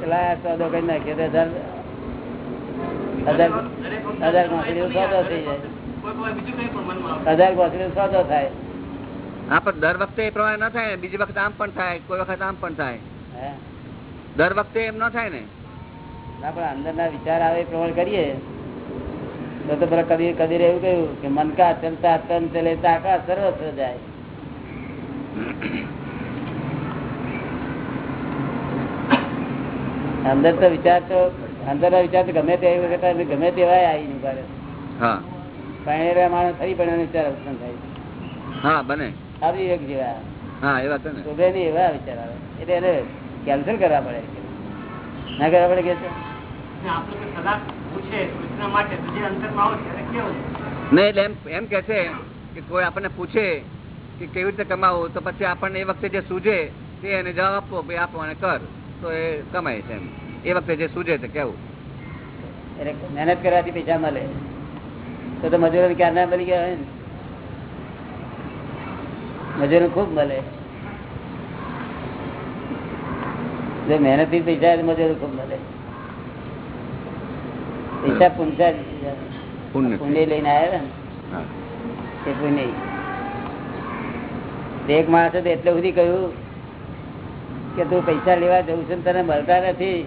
પેલા સોદો કરી નાખ્યો તો હજાર હજાર હજાર પાંસઠ સોદો થઈ જાય. હજાર પાંસઠ સોદો થાય. હા પણ દર વખતે એ પ્રમાણે ન થાય બીજી વખત આમ પણ થાય કોઈ વખત આમ પણ થાય. હે? દર વખતે એમ ન થાય ને? ના પણ અંદર ના વિચાર આવે એ પ્રમાણે કરીએ. તો તો પેલા કદી કબીર એવું કહ્યું કે મન કા ચલતા તન ચલે તાકા સર્વસ્વ જાય. અંદર તો વિચાર તો અંદર વિચાર તો ગમે તે વખત ગમે તેવાય આવી નહીં પાડે પણ એ માણસ ફરી પરણેલા વિચાર ઉત્પન્ન થાય. હા બને. આવી એક જેવા. હા એ વાત છે ને. શોભે નહીં એવા વિચાર આવે. એટલે એને કેન્સલ કરવા પડે ના કરવા પડે કે? નહીં એટલે એમ એમ કે છે કે કોઈ આપણને પૂછે કે કેવી રીતે કમાવું તો પછી આપણને એ વખતે જે સૂજે તે એને જવાબ આપવો ભાઈ આપો અને કર. તો એ કમાય છે એ વખતે જે સૂજે છે કેવું? એટલે મહેનત કરવાથી પૈસા મળે. તો તો મજૂરો ક્યાં ના મળી ગયા હોય ને? મજૂરો ખૂબ મળે. જો મહેનતથી પૈસા મજૂરો ખૂબ મળે. પૈસા પુનસા પુણ્ય લઈને આવ્યા ને? એ પુણ્ય. એક માણસ એટલે સુધી કહ્યું કે તું પૈસા લેવા જવું છે તને મળતા નથી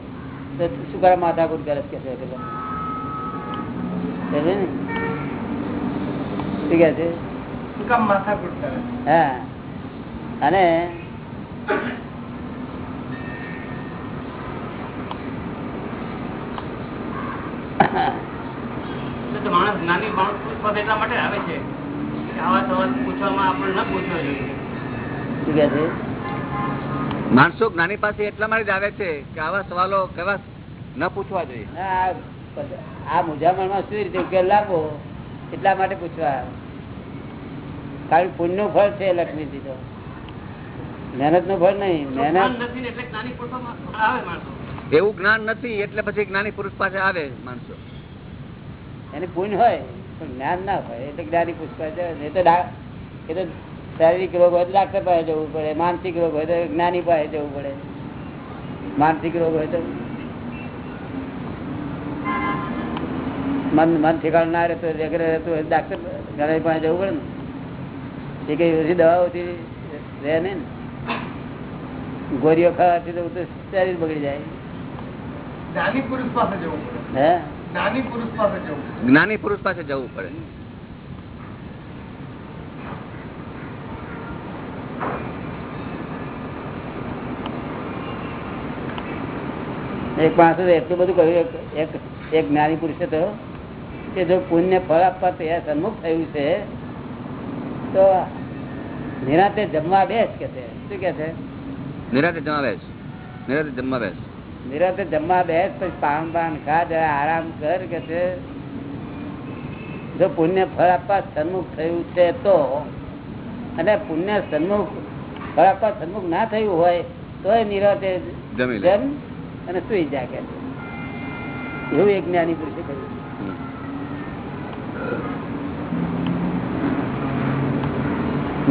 તો શું કરે? માથાકૂટ કરે કે છે? ને? શું કે છે? હા. અને માણસ નાની માણસ પૂછવા એટલા માટે આવે છે. આવા સવાલ પૂછવામાં આપણે ન પૂછવા જોઈએ. શું કે છે? માણસો જ્ઞાની પાસે એટલા માટે જ આવે છે કે આવા સવાલો કેવા ન પૂછવા જોઈએ. આ આ શું રીતે ઉકેલ લાવો એટલા માટે પૂછવા. કારણ પુણ્યનું ફળ છે લક્ષ્મીજી તો. મહેનતનું ફળ નહીં મહેનત ને એવું જ્ઞાન નથી એટલે પછી જ્ઞાની પુરુષ પાસે આવે માણસો. એની પુણ્ય હોય પણ જ્ઞાન ના હોય એટલે જ્ઞાની પુરુષ પાસે એ તો એ તો શારીરિક રોગ હોય તો ડાક્ટર પાસે જવું પડે માનસિક રોગ હોય તો જ્ઞાની પાસે જવું પડે. માનસિક રોગ હોય તો મન મન ઠેકાણ ના રહેતો રેગર રહેતું હોય ડાક્ટર જ્ઞાની પાસે જવું પડે ને. એ કઈ ઓછી દવાઓથી રહે ને. ગોરીઓ ખાવાથી તો શરીર બગડી જાય. જ્ઞાની પુરુષ પાસે જવું પડે. હે? જ્ઞાની પુરુષ પાસે જવું જ્ઞાની પુરુષ પાસે જવું પડે. એક માણસે એટલું બધું કહ્યું એક- જ્ઞાની પુરુષે હતો કે જો પુણ્ય ફળ આપવા તૈયાર સન્મુખ થયું છે તો નિરાતે જમવા બેસ કે છે. શું કે છે? નિરાતે જમવા બેસ. નિરાતે જમવા બેસ. નિરાતે જમવા બેસ પછી પાન પાન ખા જરા આરામ કર કે છે. જો પુણ્ય ફળ આપવા સન્મુખ થયું છે તો અને પુણ્ય સન્મુખ ફળ આપવા સન્મુખ ના થયું હોય તો એ નિરાતે જમ અને સુઈ જાય કે એવું એક જ્ઞાની પુરુષે કહ્યું.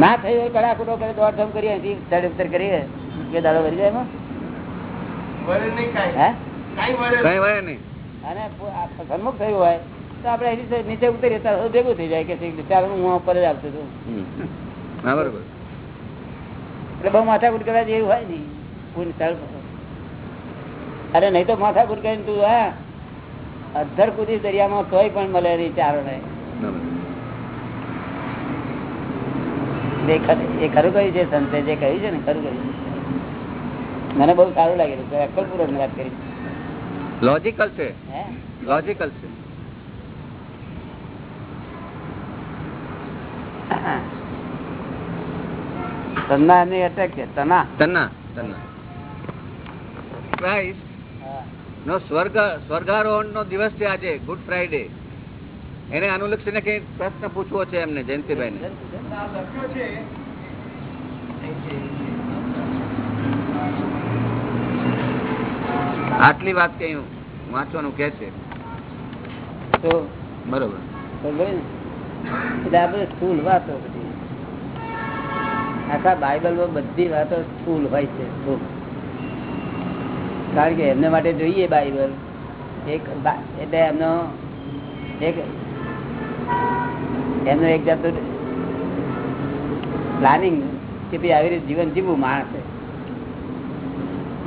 ના થઈ હોય કડા કુટો કરે દોડધામ કરીએ અહીંથી ચડ ઉતર કરીએ. કે દાડો ભરી જાય એમાં? અને સન્મુખ થયું હોય તો આપડે અહીંથી નીચે ઉતરીએ ત્યારે ભેગું થઈ જાય કે ચાલો હું ઉપર જ આવતો છું. બરોબર. એટલે બહુ માથાકૂટ કરવા જેવું હોય નહીં. કોઈ સ્થળ. અરે નહીં તો માથાકૂટ કરીને તું હા. અધર કુદી દરિયામાં તોય પણ મળે નહીં ચારો એ ખરું કહ્યું છે સંતે જે કહ્યું છે ને ખરું કહ્યું મને બહુ સારું લાગેલું અક્કલપૂર્વક વાત કરી. લોજિકલ છે. હે? લોજિકલ છે. તના એની અટેક છે તના તના ક્રાઇસ્ટ હા. નો સ્વર્ગ સ્વર્ગારોહણ નો દિવસ છે આજે ગુડ ફ્રાઈડે એને અનુલક્ષીને કઈ પ્રશ્ન પૂછવો છે એમને જયંતિભાઈ ને આટલી વાત કઈ વાંચવાનું કે છે? તો બરોબર? એટલે આ સ્થૂલ વાતો બધી. આખા બાઇબલમાં બધી વાતો સ્થૂલ હોય છે સ્થૂલ કારણ કે એમને માટે જોઈએ બાઇબલ. એક એટલે એમનો એક એમનો એક જાતનું પ્લાનિંગ કે ભાઈ આવી રીતે જીવન જીવવું માણસે.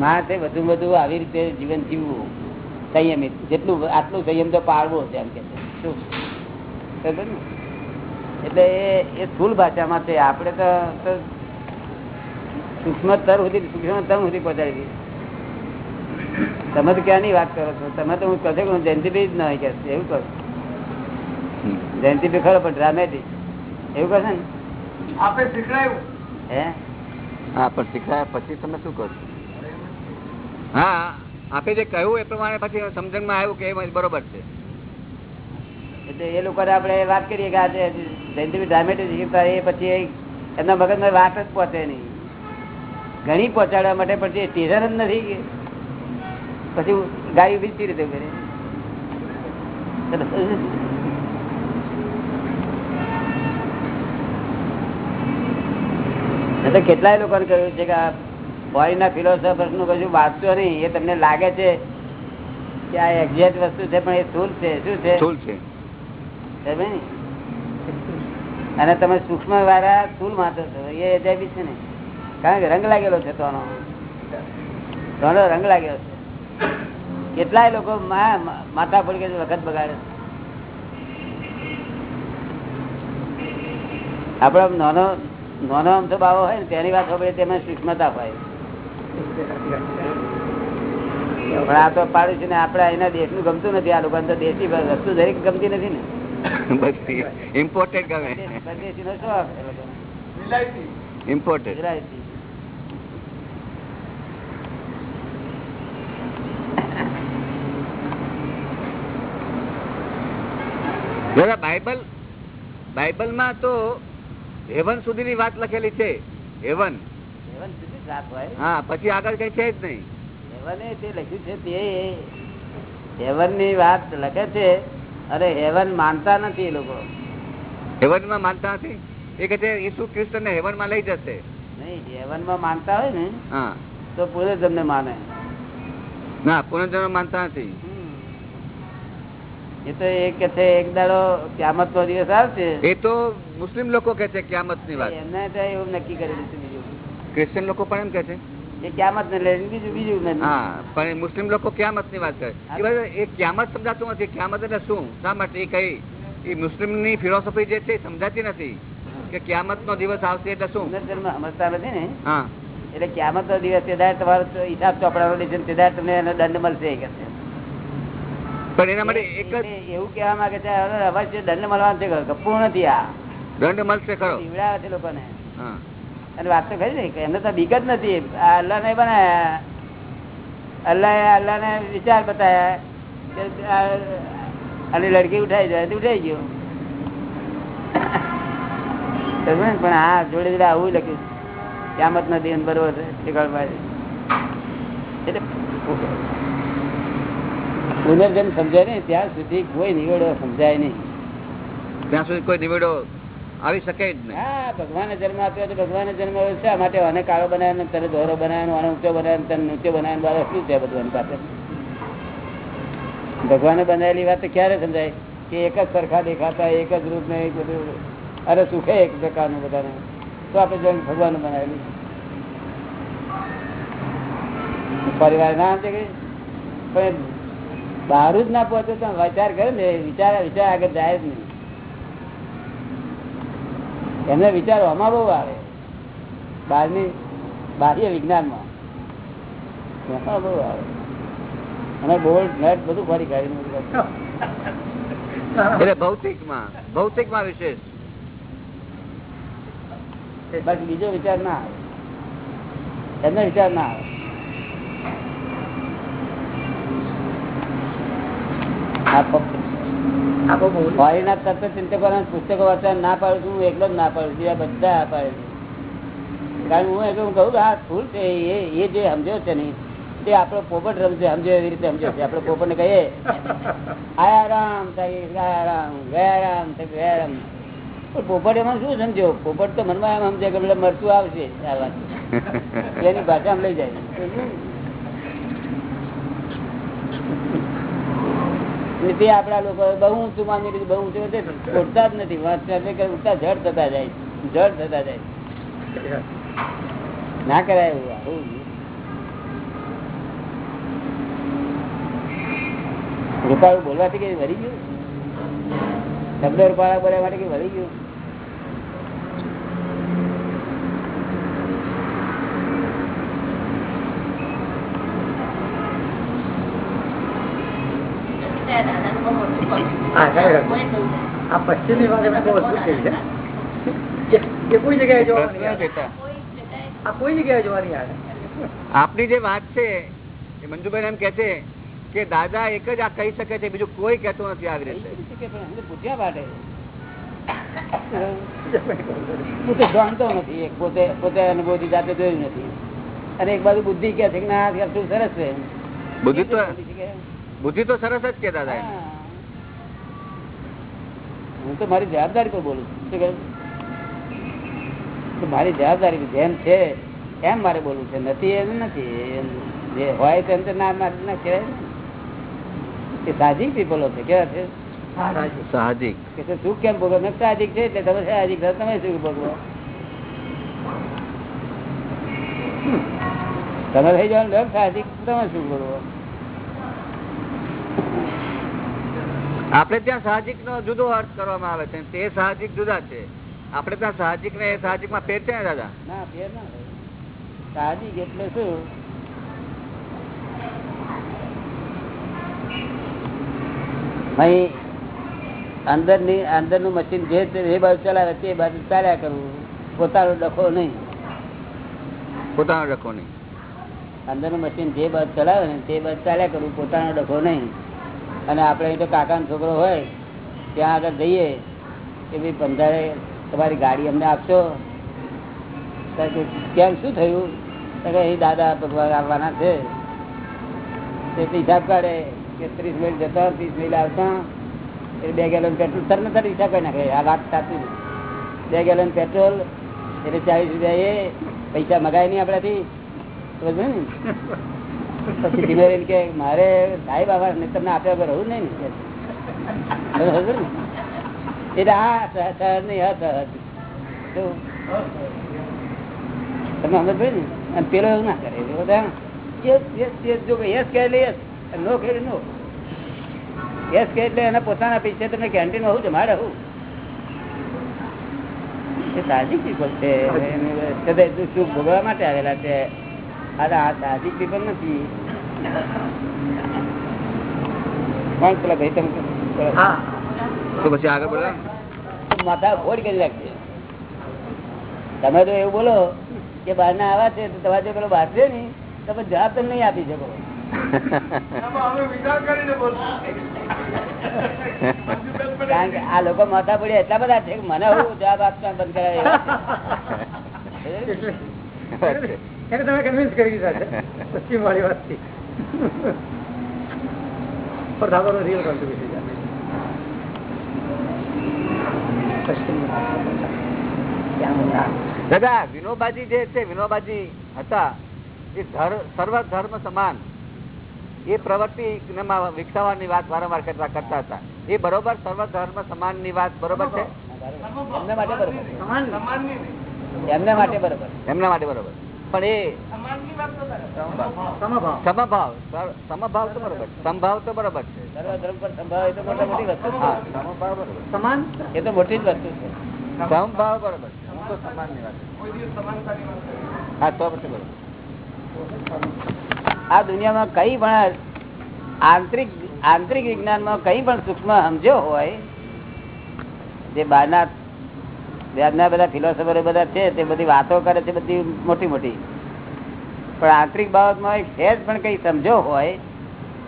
માણસે વધુ વધુ આવી રીતે જીવન જીવવું. સંયમિત. જેટલું આટલું સંયમ તો પાળવો છે એમ કે શું? એટલે એ એ સ્થૂળ ભાષામાં છે. આપણે તો સૂક્ષ્મતર સુધી સૂક્ષ્મતમ સુધી પહોંચાડી દીધી તમે તો ક્યાંની વાત કરો છો? તમે તો હું કહે હું જયંતિભાઈ જ નહીં કે એવું કહું જયંતિભાઈ ખરો પણ ડ્રામેટિક એવું કહે છે ને? આપણે શીખડાયું. હે? હા પણ શીખડાયા પછી તમે શું કરો હા આપે જે કહ્યું એ પ્રમાણે પછી સમજણમાં આવ્યું કે એ બરોબર છે. એટલે એ લોકોને આપણે વાત કરીએ કે આજે જયંતિભાઈ ડ્રામેટિક શીખતા એ પછી એમના મગજમાં વાત જ પહોંચે નહીં. ઘણી પહોંચાડવા માટે પછી એ સ્ટેશન જ નથી કે પછી ગાડી ઊભી સી રીતે કરે એટલે કેટલાય લોકોને કહ્યું છે કે આ ફોરીના ફિલોસોફર્સનું કશું વાંચશો નહીં. એ તમને લાગે છે કે આ એક્ઝેક્ટ વસ્તુ છે પણ એ સ્થુલ છે. શું છે? સ્થૂલ છે. અને તમે સૂક્ષ્મ વાળા સ્થુલ માંચો છો. એ અજાબી છે ને. કારણ કે રંગ લાગેલો છે તોનો તોનો રંગ લાગેલો છે. કેટલાય લોકો માથા પડકે વખત બગાડે આપડે નાનો નાનો અમથો બાવો હોય ને તેની વાત ખબર તેમાં સૂક્ષ્મતા હોય. પણ આ તો પાડું છે ને આપડે એના દેશનું ગમતું નથી. આ લોકો તો દેશી વસ્તુ દરેક ગમતી નથી ને. ઇમ્પોર્ટેડ ગમે. શોખ એ લોકોને. વિલાયતી ઇમ્પોર્ટેડ દાદા બાઇબલ બાઇબલમાં તો હેવન સુધીની વાત લખેલી છે. હેવન. હેવન હા પછી આગળ કઈ છે જ નહીં. હેવને તે લખ્યું છે તે હેવનની વાત લખે છે અરે હેવન માનતા નથી એ લોકો. હેવનમાં માનતા નથી? એ કહે છે ઈસુ હેવનમાં લઈ જશે. નહીં હેવનમાં માનતા હોય ને હા. તો પૂરે તમને માને. ના પુનર્જન્મ માનતા નથી. એ તો એ કે છે એક દાડો ક્યામત નો દિવસ આવશે. એ તો મુસ્લિમ લોકો કે છે ક્યામતની વાત. એમને તો એવું નક્કી કરી બીજું. ક્રિશ્ચિયન લોકો પણ એમ કે છે? એ ક્યામત ને લઈને બીજું બીજું નથી. હા પણ મુસ્લિમ લોકો ક્યામતની વાત કરે. બધા એ ક્યામત સમજાતું નથી. ક્યામત એટલે શું? શા માટે? એ કઈ એ મુસ્લિમની ફિલોસોફી જે છે સમજાતી નથી કે ક્યામત નો દિવસ આવશે એટલે શું? સમજતા નથી ને? હા. એટલે ક્યામત નો દિવસ તે તમારો હિસાબ ચોપડાનો લેશે ને તે તમને એનો દંડ મળશે. પણ એના માટે એક જ એવું કહેવા માંગે છે અવશ્ય દંડ મળવાનો છે ગપ્પું નથી આ. દંડ મળશે ખરો. પીવડાવે છે લોકોને. અને વાત તો ખરી ને કે એમને તો બીક જ નથી. આ અલ્લાહ ને બનાયા અલ્લાહ અલ્લાહ ને વિચાર બતાવ્યા કે અને લડકી ઉઠાઈ જાય ઉઠાઈ ગયો. પણ હા જોડે જોડે આવું લખ્યું. ક્યામત નથી બરોબર છે. એટલે પુનર્જન્મ સમજાય નહીં ત્યાં સુધી કોઈ નિવેડો સમજાય નહીં. ત્યાં સુધી કોઈ નિવેડો આવી શકે જ નહીં. હા ભગવાને જન્મ આપ્યો તો ભગવાને જન્મ આવ્યો છે માટે આને કાળો બનાવ્યો તને દોરો બનાવ્યો આને ઊંચો બનાવ્યો તને નીચો બનાવ્યો બાર શું છે બધું પાસે? ભગવાને બનાવેલી વાત ક્યારે સમજાય? કે એક જ સરખા દેખાતા એક જ રૂપ ને બધું. અરે સુખે એક પ્રકારનું બધાને. તો આપણે જોઈએ ભગવાન બનાવેલું. પરિવાર ના છે પણ બહાર જ ના પહોંચે તો વિચાર કરે ને વિચાર વિચાર આગળ જાય જ નહીં. એમને વિચારવામાં બહુ આવે. બહારની બાહ્ય વિજ્ઞાનમાં. એમાં બહુ આવે. અને બોલ્ડ નટ બધું ફરી કાઢીને એટલે ભૌતિકમાં ભૌતિકમાં વિશેષ. બાકી બીજો વિચાર ના આવે. એમને વિચાર ના આવે. ફોરીના તત્વ પુસ્તકો વાંચવા ના પાડું છું હું એકલો જ ના પાડું છું બધા આ પાડે છે. કારણ હું એક હું કહું કે આ ફૂલ છે એ જે સમજ્યો છે નહીં તે આપણો પોપટ રમશે સમજો એવી રીતે સમજો છે આપણે પોપટ ને કહીએ. આયા રામ થાય ગયા રામ ગયા રામ થાય ગયા રામ. પણ પોપટ એમાં શું સમજો પોપટ તો મનમાં એમ સમજે કે મરચું આવશે એની ભાષામાં લઈ જાય અને તે આપડા લોકો બહુ ઊંચું માની લીધું, બહુ ઊંચું છે ઉઠતા જ નથી. ઉડતા જડ થતા જાય જડ થતા જાય ના કરાય એવું રૂપાળું બોલવાથી કઈ વળી ગયું? શબ્દ રૂપાળા બોલ્યા માટે કઈ વળી ગયું હા, સાહેબ. આ પશ્ચિમની વાત બહુ અદભુત કહી છે એ- એ કોઈ જગ્યાએ જોવા આ કોઈ જગ્યાએ જોવા આપની જે વાત છે એ મંજુભાઈ એમ કે છે કે દાદા એક જ આ કહી શકે છે બીજું કોઈ કહેતું નથી આવી રીતે. પૂછ્યા માટે. જાણતો નથી એક પોતે પોતે અનુભવથી જાતે જોયું નથી. અને એક બાજુ બુદ્ધિ કે છે કે ના સરસ છે. બુદ્ધિ તો બુદ્ધિ તો સરસ જ કે દાદા. હા. તો મારી જવાબદારી પર બોલું છું. શું કહ્યું? મારી જવાબદારી જેમ છે એમ મારે બોલવું છે. નથી એમ નથી જે હોય તેમ તો ના મારે ના કહેવાય ને. સાહજિક પીપલો છે કેવા છે? સાહજિક. કે સુખ કેમ ભોગવો મેં સાહજિક છે એટલે તમે સાહજિક તમે સુખ ભોગવો તમે થઈ જવાનું ડર સાહજિક. તમે સુખ ભોગવો આપણે ત્યાં સાહજિક નો જુદો અર્થ કરવામાં આવે છે. તે સાહજિક જુદા છે. આપણે ત્યાં સાહજિક ને સાહજિકમાં ફેર છે ને દાદા? ના ફેર ના સાહજિક એટલે શું? અંદરની અંદરનું મશીન જે એ બાજુ ચલાવે તે બાજુ ચાલ્યા કરવું પોતાનો ડખો નહીં. પોતાનો ડખો નહીં. અંદરનું મશીન જે બાજુ ચલાવે ને તે બાજુ ચાલ્યા કરવું પોતાનો ડખો નહીં. અને આપણે અહીં તો કાકાનો છોકરો હોય, ત્યાં આગળ જઈએ કે ભાઈ પંદરે તમારી ગાડી અમને આપશો? કેમ શું થયું? અહીં દાદા ભગવાન આવવાના છે. તે હિસાબ કાઢે કે ત્રીસ મિનિટ જતા, ત્રીસ મિનિટ આવતા, એટલે બે ગેલન પેટ્રોલ તરત સર હિસાબ કરી નાખે. આ વાત સાચી બે ગેલન પેટ્રોલ, એટલે ચાલીસ રૂપિયા એ, પૈસા મગાય નહીં આપણાથી. સમજ ને? પછી ધીમે કે મારે સાહેબ આવા ને તમને આપ્યા પર રહું નહીં ને? એટલે આ સહજ નહીં અસહજ તમે સમજ ભાઈ ને? અને પેલો એવું ના કરે બધા yes, yes, yes, જો કે કહે એટલે yes, અને કહે એટલે no. કહે એટલે એના પોતાના પૈસે તમને કેન્ટીન હોવું જમાડે હોવું. એ સાહજિક પીપલ છે. સુખ ભોગવવા માટે આવેલા છે? અરે આ સાહજિક પીપલ નથી. કોણ પેલા ભાઈ તમે તો પછી આગળ બોલો. માથા ફોડ કરી રાખજે તમે તો એવું બોલો કે બહાર ના આવા છે તો તમારે જો પેલો બહાર છે ને તો જવાબ તમે નહીં આપી શકો. એમાં અમે વિચાર કરીને બોલશું. કારણ કે આ લોકો માથા પડ્યા એટલા બધા છે મને હું જવાબ આપતા બંધ કરાવે. એને તમે કન્વિન્સ કરી દીધા છે. પશ્ચિમ વાળી વાતથી. પર ધાબાનો રિયલ કોન્ટ્રીબ્યુશન દાદા વિનોબાજી જે છે વિનોબાજી હતા એ સર્વ ધર્મ સમાન. એ પ્રવૃત્તિ વિકસાવવાની વાત વારંવાર કરતા કરતા હતા. એ બરોબર સર્વ ધર્મ સમાનની વાત બરોબર છે? એમના માટે બરોબર. એમના માટે બરોબર. એમના માટે બરોબર. પણ એ સમાનની વાત તો કરે. સમભાવ સમભાવ તો બરોબર છે. સમભાવ તો બરોબર છે સર્વ ધર્મ પર સંભાવ એ તો મોટા મોટી વસ્તુ છે. હા સમભાવ બરોબર સમાન એ તો મોટી જ વસ્તુ છે સમભાવ બરોબર છે હું તો સમાનની વાત કોઈ દિવસ સમાનતાની વાત કરે. હા તો પછી બરોબર આ દુનિયામાં કઈ પણ આંતરિક આંતરિક વિજ્ઞાનમાં કઈ પણ સૂક્ષ્મ સમજ્યો હોય જે બહારના વ્યાજના બધા ફિલોસોફરો બધા છે, તે બધી વાતો કરે છે, બધી મોટી મોટી પણ આંતરિક બાબતમાં એક સહેજ પણ કંઈ સમજો હોય,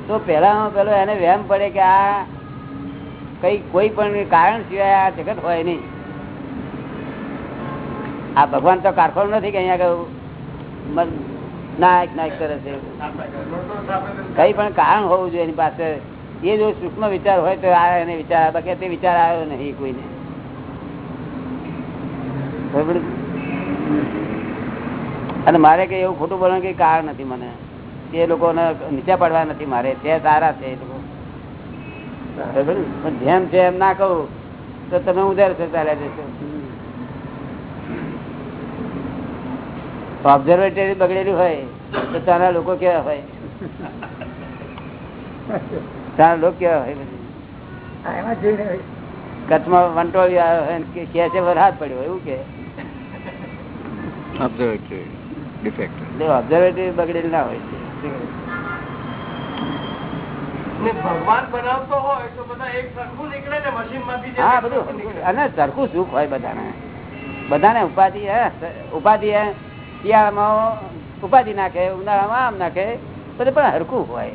તો પહેલામાં પેલો એને વહેમ પડે કે આ કઈ કોઈ પણ કારણ સિવાય આ જગત હોય નહીં આ ભગવાન તો કારખાનું નથી કે અહીંયા નાયક નાયક કરે છે કઈ પણ કારણ હોવું જોઈએ એની પાસે એ જો સૂક્ષ્મ વિચાર હોય તો આ એને વિચાર. બાકી તે વિચાર આવ્યો નહીં કોઈને? અને મારે કઈ એવું ખોટું બોલવાનું કઈ કારણ નથી મને. તે લોકોને નીચા પડવા નથી મારે. તે સારા છે એ લોકો. પણ જેમ છે એમ ના કહું તો તમે ઉધાર છે. ચાલ્યા જશો ઓબ્ઝર્વેટરી બગડેલી હોય તો તારા લોકો કેવા હોય? તારા લોકો કેવા હોય કચ્છમાં વંટોળી આવ્યો હોય કે કે છે વરસાદ પડ્યો એવું કે? એટલે ઓબ્ઝર્વેટરી બગડેલી ના હોય ને ભગવાન બનાવતો હોય તો બધા એક સરખું નીકળે ને મશીનમાંથી હા બધું. અને સરખું સુખ હોય બધાને. બધાને ઉપાધિ હે? ઉપાધિ હે? શિયાળામાં ઉપાધિ નાખે ઉનાળામાં આમ નાખે બધું પણ હરખું હોય.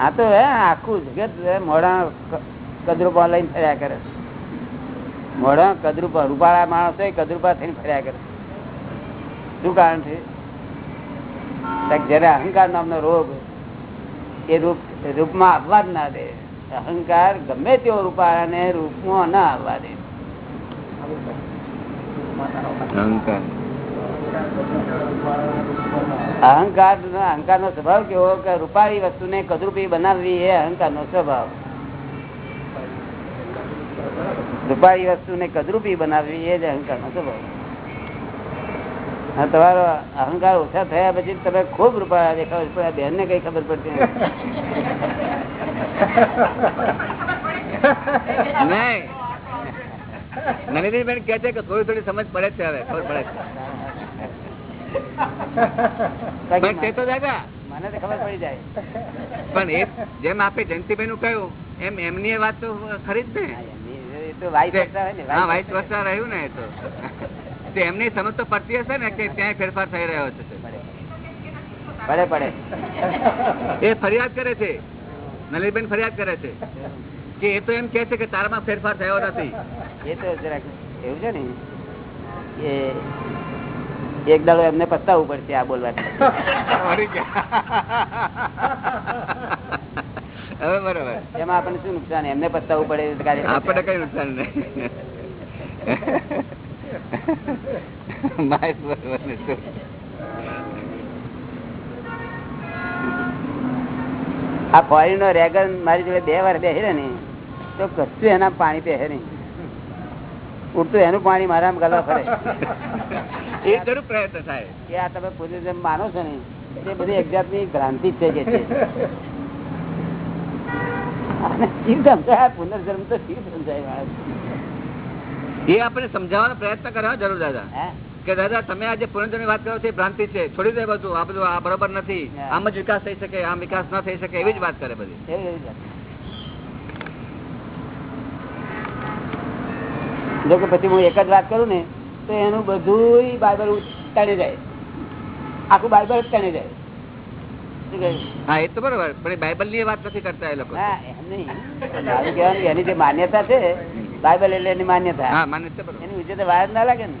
આ તો હે આખું જગત મોડા મોઢા કદરૂપા લઈને ફર્યા કરે મોઢા કદરૂપા રૂપાળા માણસો કદરૂપા થઈને ફર્યા કરે શું કારણ છે? જયારે અહંકાર નામનો રોગ એ રૂપ રૂપમાં આવવા જ ના દે. અહંકાર ગમે તેવો રૂપાળાને રૂપમાં ના આવવા દે. અહંકાર. અહંકાર અહંકાર નો સ્વભાવ કેવો કે રૂપાળી વસ્તુને કદરૂપી બનાવવી એ અહંકાર નો સ્વભાવ. રૂપાળી વસ્તુને કદરૂપી બનાવવી એ જ અહંકાર નો સ્વભાવ. હા, તમારો અહંકાર ઓછા થયા પછી તમે ખૂબ રૂપાળા દેખાવ છો, આ બેન ને કઈ ખબર પડતી. નહીં. કે છે કે થોડી થોડી સમજ પડે છે હવે ખબર પડે છે. તે દાદા. મને તો ખબર પડી જાય. પણ એ જેમ આપે જયંતિભાઈ નું કહ્યું એમ એમની વાત તો ખરી જ ને. એ તો વાઇટ વસ્તા રહ્યું ને એ તો. તો એમની સમજ તો પડતી હશે ને કે ત્યાં ફેરફાર થઈ રહ્યો છે. પડે પડે. એ ફરિયાદ કરે છે. નલિનીબેન ફરિયાદ કરે છે. કે એ તો એમ કે છે કે તારામાં ફેરફાર થયો નથી. એ તો એવું છે ને કે એક દાડો એમને પસ્તાવવું પડશે આ બોલવા હવે બરોબર. એમાં આપણને શું નુકસાન? એમને પસ્તાવવું પડે આપણને કઈ નુકસાન નહીં. માય બરોબર આ ફોરી નો રેગન મારી જોડે બે વાર બેસે ને તો કશું એના પાણી પહેરે નહીં. ઉડતું એનું પાણી મારા ગલા ફરે. એ જરૂર પ્રયત્ન થાય. કે આ તમે પૂર્વજન્મ માનો છો ને એ બધી એક જાતની ભ્રાંતિ છે કે છે. પુનર્જન્મ તો શિવ સમજાય એ આપણે સમજાવવાનો પ્રયત્ન કરવા જરૂર દાદા. કે દાદા તમે આજે પુનર્જન્મની વાત કરો છો એ ભ્રાંતિ છે. છોડી દે બધું. આ બધું આ બરોબર નથી. આમ જ વિકાસ થઈ શકે આમ વિકાસ ના થઈ શકે એવી જ વાત કરે બધી. જો કે પછી હું એક જ વાત કરું ને તો એનું બધું બાઇબલ ઉતારી જાય. આખું બાઇબલ જ તાણી જાય. હા એ તો બરોબર. પણ બાઇબલની વાત નથી કરતા એ લોકો. એની જે માન્યતા છે બાઇબલ એટલે એની માન્યતા. એની વિશે તો વાર ના લાગે ને.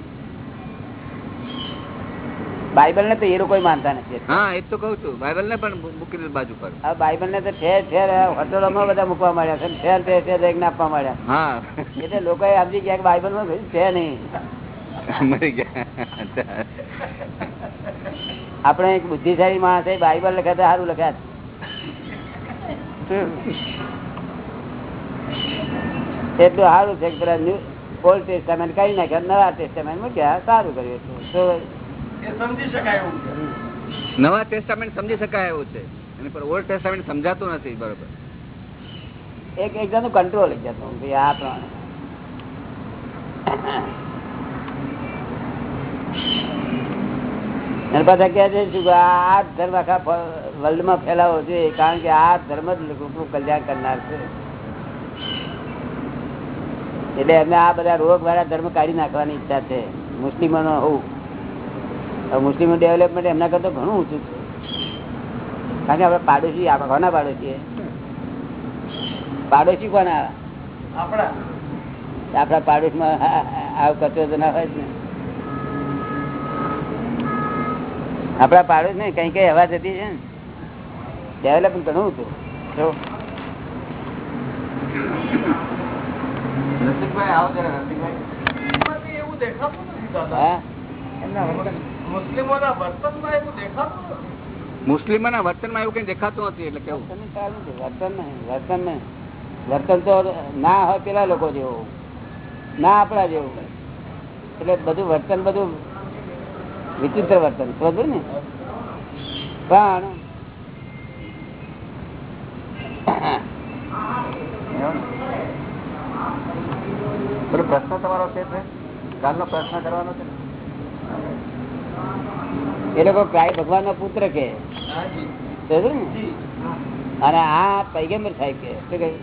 બાઇબલ ને તો એ લોકો માનતા નથી હા એ તો કઉ છું. બાઇબલ ને પણ મૂકી બાજુ પર. આ બાઇબલ ને તો ઠેર ઠેર હોટલોમાં બધા મૂકવા માંડ્યા છે ઠેર ઠેર ઠેર દરેકને આપવા માંડ્યા. હા. એટલે લોકોએ સમજી ગયા કે બાઇબલમાં કશું છે નહીં. મરી ગયા. આપણે એક બુદ્ધિશાળી માણસ બાઇબલ લખ્યા તો સારું લખ્યા. એટલું સારું છે કે પેલા ઓલ્ડ ટેસ્ટામેન્ટ કાઢી નાખ્યા નવા ટેસ્ટામેન્ટ મૂક્યા. સારું કર્યું. એ સમજી શકાય એવું નવા ટેસ્ટામેન્ટ સમજી શકાય એવું છે. એની પર ઓલ્ડ ટેસ્ટામેન્ટ સમજાતું નથી બરોબર. એક એક જાતનું કંટ્રોલ એક જાતનું ભાઈ આ પ્રમાણે પાછા કહે છે શું આ ધર્મ આખા વર્લ્ડમાં ફેલાવો છે કારણ કે આ ધર્મ જ લોકોનું કલ્યાણ કરનાર છે. એટલે એમને આ બધા રોગ વાળા ધર્મ કાઢી નાખવાની ઈચ્છા છે. મુસ્લિમો નો હોવું મુસ્લિમો ડેવલપમેન્ટ એમના કરતા ઘણું ઊંચું છે. કારણ કે આપણે પાડોશી કોના પાડોશી પાડોશી કોના આપણા. આપણા પાડોશમાં આવો કચરો તો ના હોય ને. આપણા પાડોશ ને કઈ કઈ અવાજ હતી છે ને. ડેવલપમેન્ટ ઘણું હતું. જો. રસિકભાઈ આવો જરા રસિકભાઈ એવું દેખાતું નથી દાદા. હા? એમના વગર મુસ્લિમોના વર્તનમાં એવું દેખાતું નથી. મુસ્લિમોના વર્તનમાં એવું કઈ દેખાતું નથી એટલે કેવું? વર્તન નહીં વર્તન નહીં. વર્તન તો ના હોય પેલા લોકો જેવું ના આપણા જેવું. એટલે બધું વર્તન બધું વિચિત્ર વર્તન બધું ને? પણ પેલો પ્રશ્ન તમારો છે કાલનો પ્રશ્ન કરવાનો છે એ લોકો ગાય ભગવાન નો પુત્ર કે? અને આ પૈગમ્બર સાહેબ કે શું?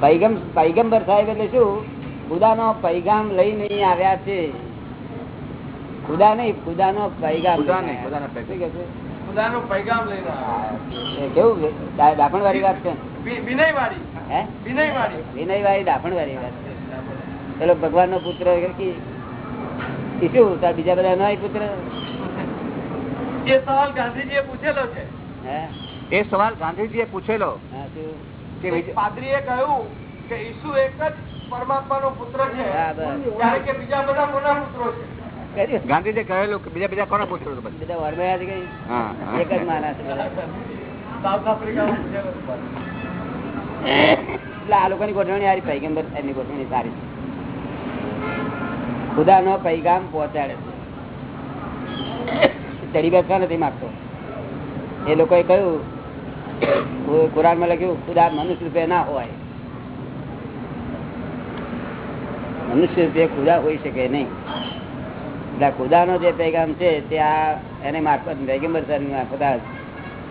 પૈગમ પૈગમ્બર સાહેબ એટલે શું? ખુદાનો પૈગામ લઈને આવ્યા છે. ખુદા નહીં ખુદાનો પૈગામ કેવું? દાખણ વાળી વાત છે વિનય વિનયવાળી. વિનય વાળી દાખણ વાળી વાત. પેલો ભગવાન નો પુત્ર શું તાર બીજા બધા નો પુત્ર? એ સવાલ ગાંધીજીએ પૂછેલો છે. એ સવાલ ગાંધીજીએ પૂછેલો કહ્યું કે ઈસુ એક જ પરમાત્મા નો પુત્ર છે હા, કે બીજા બધા કોના પુત્રો છે? ગાંધીજી કહેલું કે બીજા બીજા કોના પુત્રો બીજા? બધા વરમાયા. એક જ માના છે. સાઉથ છે. એટલે આ સારી સારી લખ્યું, ખુદા મનુષ્ય રૂપે ના હોય. મનુષ્ય રૂપે ખુદા હોઈ શકે નહીં. આ ખુદાનો જે પૈગામ છે, તે આ એને મારફત, પૈગંબર સરની મારફત.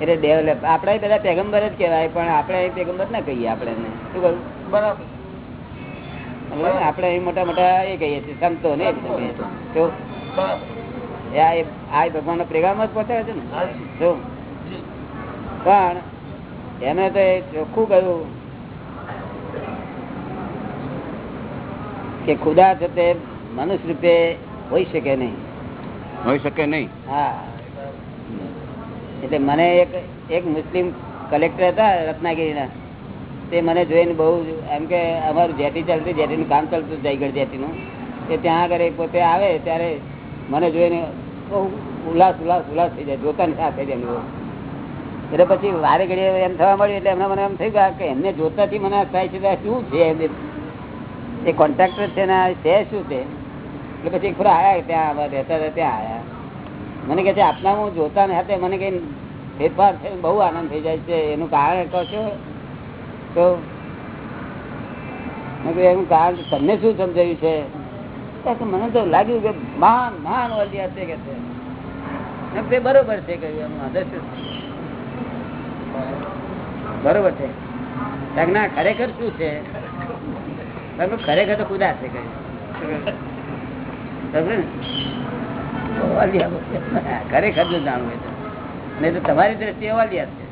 એટલે ડેવલપ આપણે બધા પેગમ્બર જ કહેવાય પણ આપણે પેગમ્બર ના કહીએ આપણે એને. શું કહ્યું બરાબર. આપણે અહીં મોટા મોટા એ કહીએ છીએ સંતો ને એ. તો આ ભગવાન નો પ્રેગામ જ પહોંચાડે છે ને? જો. પણ એને તો ચોખ્ખું કહ્યું કે ખુદા છે તે મનુષ્ય રૂપે હોઈ શકે નહીં. હોઈ શકે નહીં. હા. એટલે મને એક એક મુસ્લિમ કલેક્ટર હતા રત્નાગીરીના. તે મને જોઈને બહુ એમ કે અમારું જેટી ચાલતું જેટીનું કામ ચાલતું જયગઢ જેટીનું તે ત્યાં આગળ પોતે આવે ત્યારે મને જોઈને બહુ ઉલ્લાસ ઉલ્લાસ ઉલ્લાસ થઈ જાય, જોતાની સાથે જ એમનું એટલે પછી વારે ઘડીએ એમ થવા મળ્યું એટલે એમને મને એમ થઈ ગયા કે એમને જોતાથી મને થાય છે શું છે એમને એ કોન્ટ્રાક્ટર છે ને છે શું છે? એટલે પછી એક આવ્યા ત્યાં રહેતા હતા, ત્યાં આવ્યા મને કે છે, આપના હું જોતા ને હાથે મને કઈ ફેરફાર છે બહુ આનંદ થઈ જાય છે, એનું કારણ કહો છો. તો એનું કારણ તમને શું સમજાયું છે? મને તો લાગ્યું કે મહાન મહાન વલિયા છે કે એ બરોબર છે, કહ્યું એનું વાંધો બરોબર છે. ના, ખરેખર શું છે? ખરેખર તો ખુદા છે, કહ્યું સમજ્યો ને? વાલિયા બોલે. ખરેખર જો જાણવું એ નહીં તો તમારી દ્રષ્ટિએ વાલિયા છે.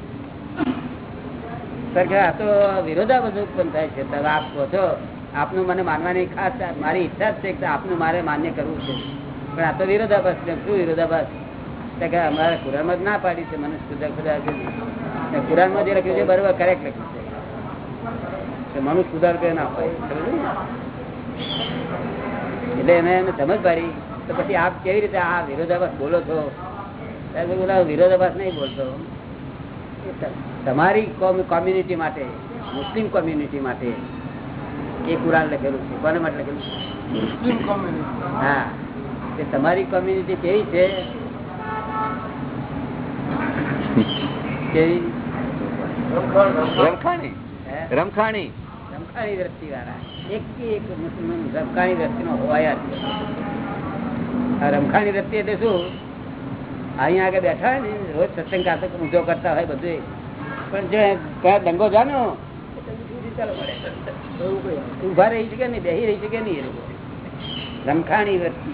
કે આ તો વિરોધાભાસ ઉત્પન્ન થાય છે. તમે આપ કહો છો, આપનું મને માનવાની ખાસ મારી ઈચ્છા જ છે કે આપનું મારે માન્ય કરવું છે. પણ આ તો વિરોધાભાસ છે. શું વિરોધાભાસ? કે અમારે કુરાનમાં ના પાડી છે મને ખુદા ખુદા છે કુરાનમાં જે લખ્યું છે બરોબર કરેક્ટ લખ્યું છે. કે મનુષ્ય ખુદા રૂપે ના હોય એટલે એને સમજ પાડી. તો પછી આપ કેવી રીતે આ વિરોધાભાસ બોલો છો? વિરોધાભાસ નહીં બોલતો. તમારી કોમ્યુનિટી માટે મુસ્લિમ કોમ્યુનિટી માટે એ કુરાન લખેલું છે. કોને માટે લખેલું છે? Muslim community. હા. તે તમારી કોમ્યુનિટી કેવી છે? કેવી? રમખાણી. રમખાણી. રમખાણી દ્રષ્ટિ વાળા એક એક મુસ્લિમ રમખાણી દ્રષ્ટિ નો હોવાયા છે. રમખાણી દ્રષ્ટિ એટલે શું? અહીંયા આગળ બેઠા હોય ને, રોજ સત્સંગ ઊંધો કરતા હોય બધું પણ જે ત્યાં દંગો જાનો ઊભા રહી શકે નહીં, બેહી રહી શકે નહીં રમખાણી વૃત્તિ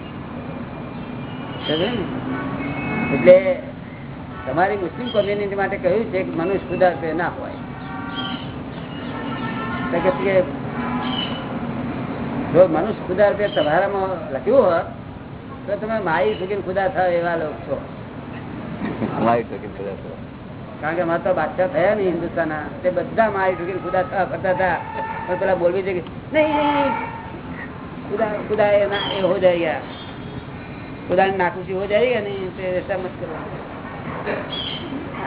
એટલે તમારી મુસ્લિમ કોમ્યુનિટી માટે કહ્યું છે કે મનુષ્ય ખુદા ના હોય. કે જો મનુષ્ય ખુદા રૂપે તમારામાં લખ્યું હોત તો તમે માઈ સુકીન ખુદા થાવ એવા લોકો છો. કારણ કે મારા તો બાદશાહ થયા ને હિન્દુસ્તાન તે બધા માઈ સુકીન ખુદા થવા કરતા હતા. પણ પેલા બોલવી છે કે નહીં ખુદા ખુદા એ ના એ હો જાય ખુદા નાખુશી હો જાય નહીં તે એસા મત કરવા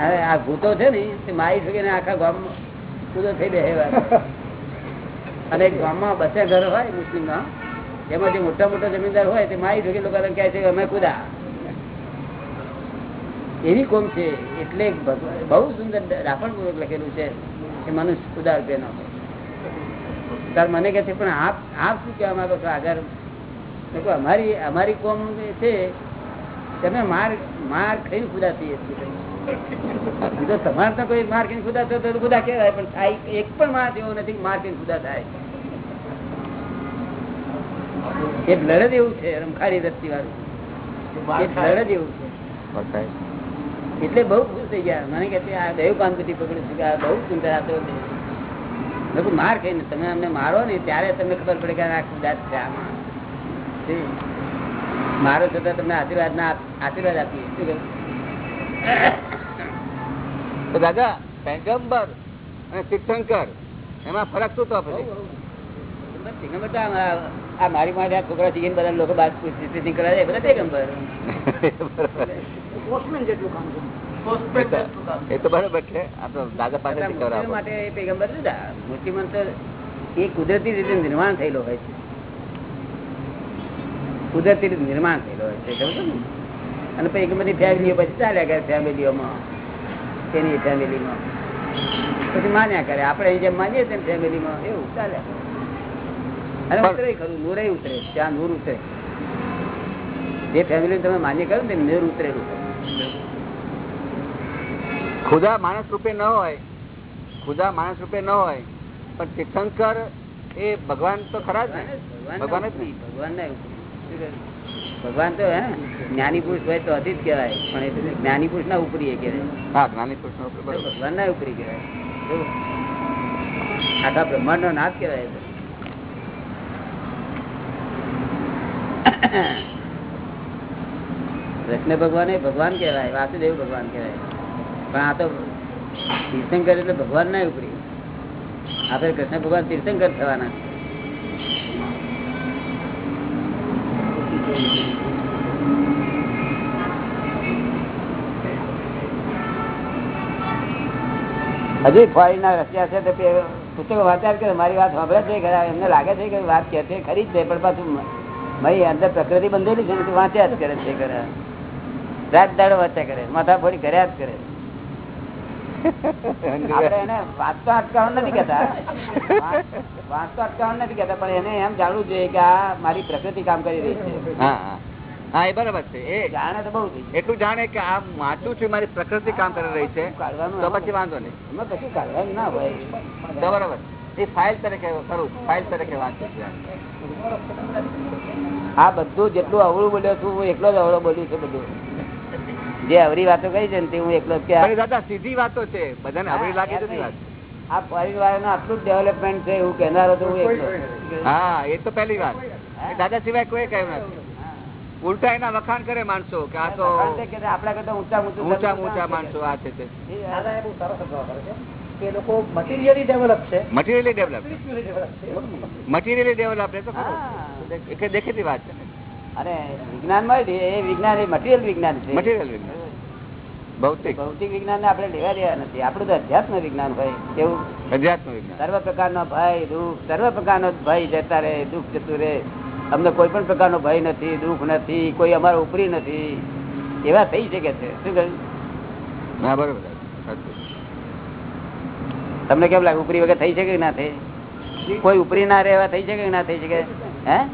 અરે આ ભૂતો છે ને તે માઈ છે ને આખા ગામ પૂરો થઈ બે અને ગામમાં બસે ઘર હોય મુસ્લિમ ગામ એમાં જે મોટા મોટા જમીનદાર હોય તે મારી ઢોકી લોકો કહે છે અમે કુદા એવી કોમ છે, એટલે બહુ સુંદર રાપણ પૂર્વક લખેલું છે કે મનુષ્ય કુદા રૂપે ન મને કહે છે, પણ આપ આપ શું કહેવા માંગો છો? આગળ? અમારી અમારી કોમ છે, તમે માર માર ખાઈને ખુદા થઈએ છીએ. તમારે તો કોઈ માર ખાઈને ખુદા થતો ખુદા કહેવાય, પણ એક પણ માર એવો નથી માર ખાઈને ખુદા થાય. એ બ્લડ જ એવું છે રમખાડી રસ્તી વાળું એ બ્લડ જ એવું છે. એટલે બહુ ખુશ થઈ ગયા. મને કે આ આ કામ કાંતિ પકડ્યું છે કે આ બહુ સુંદર આતો કીધું, માર ખાઈને તમે અમને મારો ને ત્યારે તમને ખબર પડે કે આ ખુદા છે આમાં મારો છતાં તમને આશીર્વાદ ના આશીર્વાદ આપીએ. શું કહ્યું? તો દાદા પેગમ્બર અને તીર્થંકર એમાં ફરક શું તો આપણે પેગમ્બર તો આ- મારી માટે આ છોકરા શીખીને બધા લોકો બાદ કરે છે, બધા પેગમ્બર પોસ્ટમેન જેટલું કામ એ તો- બરોબર છે. દાદા કરાવો માટે પેગમ્બર જુદા મુસ્લિમો એ કુદરતી રીતે નિર્માણ થયેલો હોય છે. કુદરતી રીતે નિર્માણ થયેલો હોય છે અને પછી એક બધી ફેમિલીઓ પછી ચાલ્યા કરે ફેમિલીઓમાં તેની ફેમિલીમાં પછી માન્યા કરે. આપણે જેમ માનીએ તેમ ફેમિલીમાં એવું ચાલ્યા કરે. અને ઉતરે ખરું નૂરે ઉતરે ત્યાં નૂર ઉતરે. જે ફેમિલી તમે માન્ય કરો ને નૂર ઉતરેલું હોય. ખુદા માણસ રૂપે ન હોય ખુદા માણસ રૂપે ન હોય પણ તીર્થંકર એ ભગવાન તો ખરા જ ને? ભગવાન જ ભગવાન ભગવાન તો હે જ્ઞાની પુરુષ હોય તો અતિ જ કહેવાય પણ એ જ્ઞાની પુરુષ ના ઉપરી એ કહેવાય. હા જ્ઞાની બરોબર. ભગવાન ના ઉપરી કહેવાય? આખા બ્રહ્માંડ નો નાથ કહેવાય એ તો. કૃષ્ણ ભગવાન એ ભગવાન કહેવાય, વાસુદેવ ભગવાન કહેવાય. પણ આ તો તીર્થંકર એટલે ભગવાન ના ઉપરી. આપણે કૃષ્ણ ભગવાન તીર્થંકર થવાના. હજુ ફોરેન ના રસ્યા છે તો પુસ્તકો વાંચ્યા કે મારી વાત સાંભળે છે એમને લાગે છે કે વાત કે છે, ખરી જ છે, પણ પાછું મય અંદર પ્રકૃતિ બંધેલી છે ને વાંચ્યા જ કરે છે કરે રાત દાડો વાંચ્યા કરે. માથા ફોડી કર્યા જ કરે. આપણે એને વાંચતો અટકાવવાનું નથી કેતા વાંચતો અટકાવવાનું નથી કેતા પણ એને એમ જાણવું જોઈએ કે આ મારી પ્રકૃતિ કામ કરી રહી છે. હા એ બરાબર છે. એ જાણે તો બહુ એટલું જાણે કે આ વાંચું છું મારી પ્રકૃતિ કામ કરી રહી છે તો પછી વાંધો નહીં. એમાં કાઢવાનું ના હોય. તો બરાબર. એ ફાઇલ તરીકે કરું ફાઇલ તરીકે વાંચું છું. આ બધું જેટલું અવળું બોલ્યો છું હું એકલો જ અવળો બોલ્યું છું બધું. જે અવરી વાતો કહી છે ને તે હું એકલો જ દાદા સીધી વાતો છે. બધાને અવરી લાગે છે આ પરિવારનું આટલું જ ડેવલપમેન્ટ છે એવું કહેનારો તો હું એકલો હા એ તો પહેલી વાત. દાદા સિવાય કોઈ કહ્યું નથી. ઉલટા એના વખાણ કરે માણસો કે આ તો આપડા કરતા ઊંચા ઊંચું ઊંચા ઊંચા માણસો આ છે તે. દાદા એ બહુ સરસ વાપરે છે. કે લોકો મટીરિયલી ડેવલપ છે. મટીરિયલી ડેવલપ મટીરિયલી ડેવલપ છે. તો. એક દેખીતી વાત છે. અને વિજ્ઞાન મળે એ વિજ્ઞાન એ મટીરિયલ વિજ્ઞાન છે. મટીરિયલ વિજ્ઞાન. ભૌતિક. ભૌતિક વિજ્ઞાન આપણે લેવા દેવા નથી. આપણું તો અધ્યાત્મ વિજ્ઞાન હોય. કેવું અધ્યાત્મ વિજ્ઞાન. સર્વ પ્રકારનો ભય દુઃખ સર્વ પ્રકારનો ભય જતા રહે દુઃખ જતું રહે. અમને કોઈ પણ પ્રકારનો ભય નથી દુઃખ નથી કોઈ અમારો ઉપરી નથી. એવા થઈ શકે છે. શું કહ્યું? હા બરોબર. તમને કેમ લાગે? ઉપરી વગર થઈ શકે કે ના થઈ? કોઈ ઉપરી ના રહેવા થઈ શકે કે ના થઈ શકે? હે?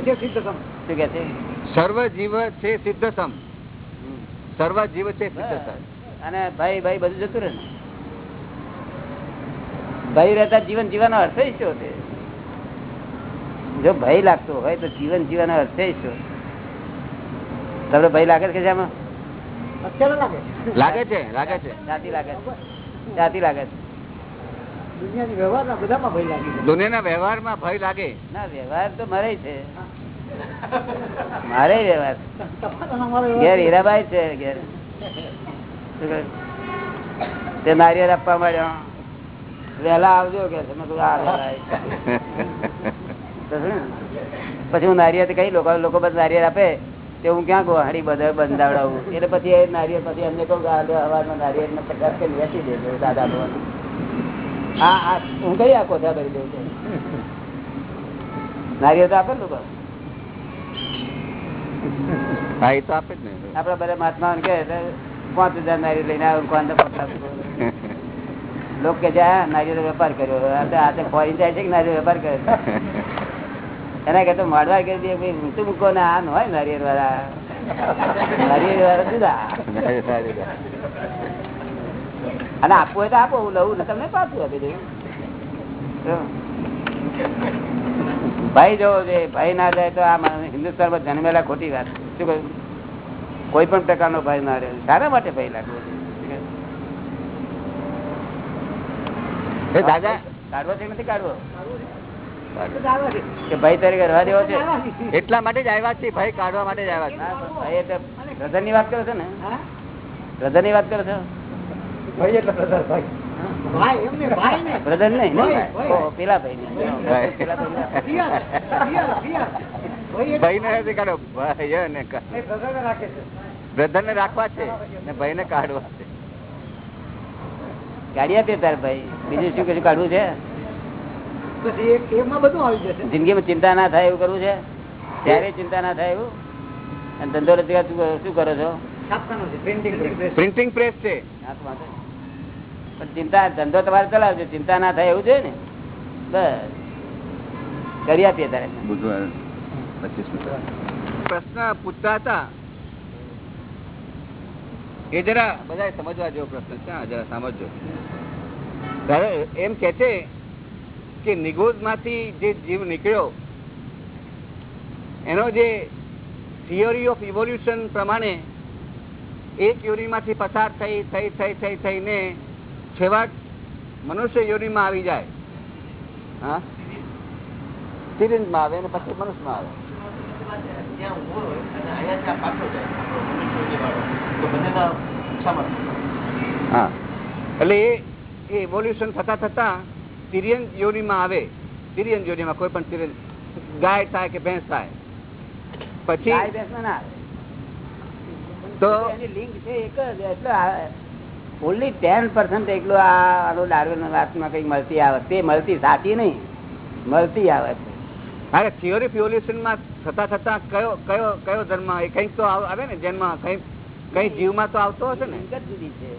છે સિદ્ધતમ શું કે છે? સર્વ છે સિદ્ધસમ. સર્વ છે સિદ્ધસમ. અને ભાઈ ભાઈ બધું જતું રહે ને. ભય રહેતા જીવન જીવવાનો અર્થ શું છે? જો ભય લાગતો હોય તો જીવન જીવવાનો અર્થ શું? તમને ભય લાગે છે કે લાગે લાગે છે લાગે છે. જાતિ લાગે છે. લાગે છે. દુનિયાની વ્યવહારમાં ભય લાગે. ના વ્યવહાર તો મારે છે. મારે વ્યવહાર. ઘેર હીરાબાઈ છે ઘેર. તે નારિયેળ આપવા માંડ્યો. વહેલા આવજો કે? પછી હું નારિયેળ કઈ લોકો લોકો બધા નારિયેળ આપે. તે હું ક્યાં ગોહાડી બધા બંધાવડાવું. એટલે પછી એ નારિયેળ પછી અમને કહું હવારમાં નારિયેળ ને પચાસ કે વેચી દેજો દાદા ભગવાન. આ હું કઈ આ કોથા ભરી દઉં છું. તો આપે લોકો. હા એ તો આપે જ ને. આપડે બધા મહાત્મા કે પાંચ હજાર નારિયેળ લઈને આવે કોણ તો પાંચ લાખ રૂપિયા. લોક કે જાય નારિયેળ વેપાર કર્યો તો ફોરી જાય છે કે નારિયેળ વેપાર કરે એના કરતા મળવા કરી દે ભાઈ ઊંચું મૂકો ને આ ન હોય નારિયેળ વાળા. નારિયેળ વાળા જુદા. અને આપવું હોય તો આપો હું લઉં તમને પાછું આપી દઉં. ભાઈ જવો છે ભાઈ ના જાય તો આ હિન્દુસ્તાનમાં જન્મેલા ખોટી વાત. શું કહ્યું? કોઈ પણ પ્રકારનો ભાઈ ના રહે. સારા માટે ભાઈ લાગવો છે દાદા કાઢવો છે? નથી કાઢવો? કે ભાઈ તરીકે રહેવા દેવો છે? એટલા માટે જ આવ્યા છે ભાઈ કાઢવા માટે જ આવ્યા છે. ભાઈ એટલે રધનની વાત કરો છો ને? રધનની વાત કરો છો? ભાઈ એટલે પ્રધાન ભાઈ. ભાઈ એમને ભાઈ ને. બ્રધર નહીં ભાઈ, ભાઈ. ઓહો, પેલા ભાઈ ભાઈ. પેલા ભાઈ પિયર, પિયર, પિયર. ભાઈ એટલે- ભાઈ ને નથી કાઢો ભાઈ ને એ પ્રધાને રાખે છે. બ્રધર ને રાખવા છે ને ભાઈ ને કાઢવા છે. કાઢી આપીએ તાર ભાઈ. બીજું શું કશું કાઢવું છે? જિંદગી એ- એમાં બધું આવી જશે. જિંદગીમાં ચિંતા ના થાય એવું કરવું છે? ત્યારે ચિંતા ના થાય એવું? અને ધંધો રજગાર શું કરો- છો? પ્રિન્ટિંગ પ્રેસ પ્રિન્ટિંગ પ્રેસ છે. પણ ચિંતા ધંધો તમારે ચલાવજો ચિંતા ના થાય એવું છે ને? બસ. કરી આપીએ તારે. બુધવાર પ્રશ્ન પૂછતા હતા. એ જરા બધા સમજવા જેવો પ્રશ્ન છે. જરા સમજો એમ કે છે કે નિગોજમાંથી જે જીવ નીકળ્યો એનો જે થિયરી ઓફ ઇવોલ્યુશન પ્રમાણે એક માંથી પસાર થઈ થઈ થઈ થઈ થઈને છેવટ મનુષ્ય યોનિમાં આવી જાય. હા? સિરિંજમાં આવે અને પછી મનુષ્યમાં આવે. હા. એટલે એ એ ઇવોલ્યુશન થતા થતા તિરિયન યોનિમાં આવે. તિરિયન યોનિમાં કોઈ પણ તિરિયન ગાય થાય કે ભેંસ થાય. પછી ગાય ના આવે. તો એની લિંક છે એક જ એટલે ઓનલી ટેન પર્સન્ટ એકલું આ આનો ડાર્વિન વાતમાં કઈ મળતી આવે તે મળતી સાચી નહીં. મળતી આવે છે અરે થિયોરી ઓફ ઇવોલ્યુશનમાં થતા થતા કયો કયો કયો ધર્મ એ કંઈક તો આવે ને જન્મ કંઈક કઈ જીવમાં તો આવતો હશે ને? જુદી છે.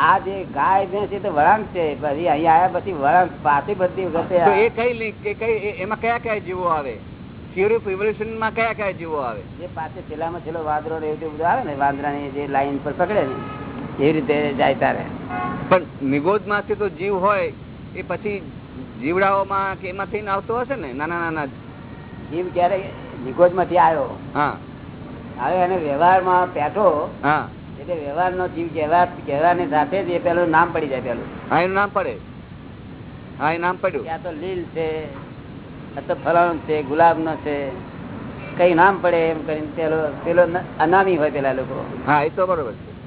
આ જે ગાય ભેંસ એ તો વળાંક છે. પછી અહીંયા આવ્યા પછી વળાંક પાછી બધી વખતે એ કઈ કે કઈ એમાં કયા કયા જીવો આવે? થિયરી ઓફ ઇવોલ્યુશનમાં કયા કયા જીવો આવે? જે પાછે છેલ્લામાં છેલ્લો વાંદરો ને એવું બધું આવે ને વાંદરાની જે લાઈન પર પકડે ને એવી રીતે જાય તારે. પણ નિગોદમાંથી તો જીવ હોય એ પછી જીવડાઓમાં કે એમાંથી આવતો હશે ને? નાના નાના જીવ ક્યારે નિગોદમાંથી આવ્યો? હા. હવે એને વ્યવહારમાં પેઠો હા. એટલે વ્યવહારનો જીવ કહેવા કહેવાની સાથે જ એ પેલું નામ પડી જાય પેલું. હા એનું નામ પડે. હા એ નામ પડ્યું. આ તો લીલ છે આ તો ફલાણું છે ગુલાબ નો છે કઈ નામ પડે એમ કરીને પેલો પેલો ન- અનામી હોય પેલા લોકો. હા એ તો બરોબર છે.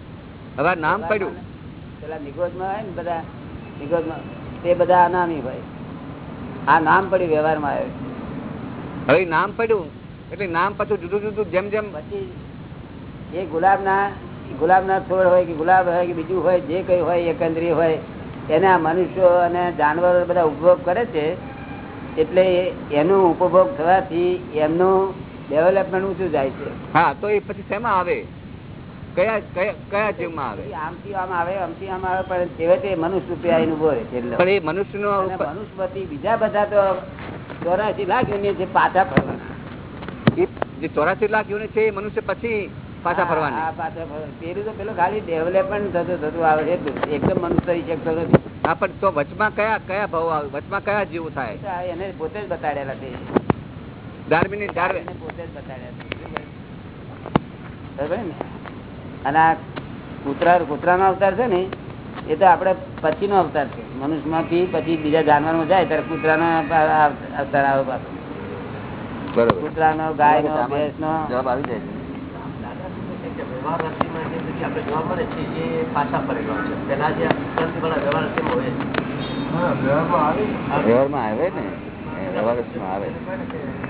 હવે નામ પડ્યું. પેલા નિગોજમાં હોય ને બધા નિગોજમાં તે બધા અનામી ભાઈ આ નામ પડ્યું વ્યવહારમાં આવ્યું હવે નામ પડ્યું એટલે નામ પાછું જુદું જુદું જેમ જેમ પછી એ ગુલાબના ગુલાબના છોડ હોય કે ગુલાબ હોય કે બીજું હોય જે કઈ હોય એકંદરી હોય એને આ મનુષ્યો અને જાનવરો બધા ઉપભોગ કરે છે એટલે એનો એનું ઉપભોગ થવાથી એમનું ડેવલપમેન્ટ ઊંચું જાય છે. હા તો એ પછી શેમાં આવે? કયા કયા જીવમાં આવે? આમથી આમ આવે આમથી આમ આવે પણ છેવટે મનુષ્ય રૂપે આવીને ઊભો રહે પણ એ મનુષ્યનો અને ઉપર- બીજા બધા તો ચોરાસી લાખ યુનિયન છે પાછા ફરવાના. જે ચોરાસી લાખ યુનિટ છે એ મનુષ્ય પછી પાછા ફરવાના. પેલું તો પેલું ખાલી ડેવલપમેન્ટ થતું થતું આવે છે એકદમ મનુષ્ય થઈ શકતો નથી. હા પણ તો વચમાં કયા કયા ભાવ આવે? વચમાં કયા જીવ થાય? એને પોતે જ બતાડેલા છે. ડાર્વિન ડાર્વિન પોતે જ બતાડ્યા ને? અને આ કૂતરા કૂતરાનો અવતાર છે ને એ તો આપણે પછીનો અવતાર છે. મનુષ્યમાંથી પછી બીજા જાનવરમાં જાય ત્યારે કૂતરાનો અવતાર આવે પાછો. ગાય કૂતરાનો ગાયનો ભેંસનો. જવાબ આવી જાય